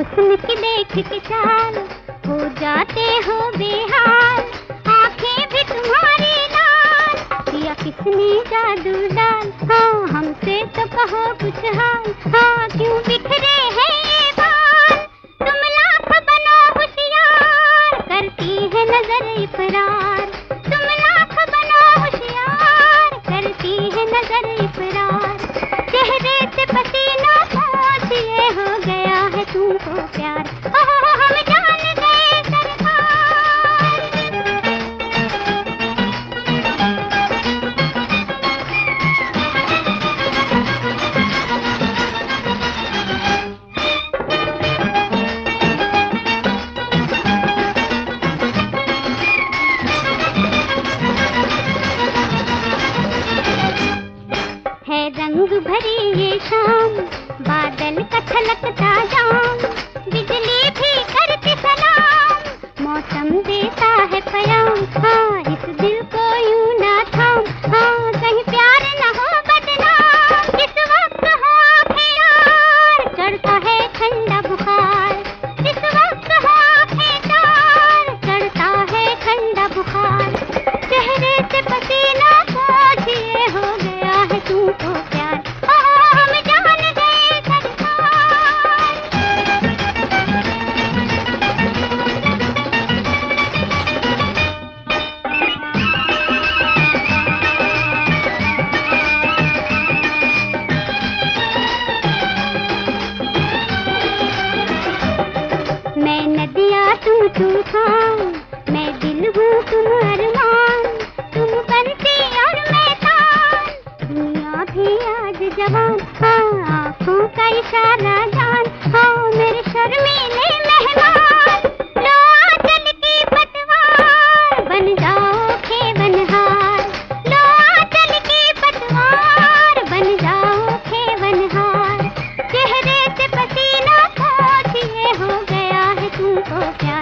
हुस्न की देख के चाल हो जाते हो बेहाल। आँखें भी तुम्हारी लाल। या किसने जादू डाल। हाँ हमसे तो कहो कुछ हाल। हाँ क्यों बिखरे हैं ये बाल? तुम लाख बनो होशियार। करती है नज़र इफरार तुम लाख बनो होशियार। करती है नज़र इफरार भरी ये शाम, बादल का जाम, बिजली भी करती सलाम। मौसम देता है पयाम हाँ इस दिल मैं नदिया तुम तूफ़ान, मैं दिल हूँ तुम अरमान तुम बंसी और मैं दुनिया भी आज जवान हाँ आँखों का इशारा जान। हाँ मेरे शर्मीले तो क्या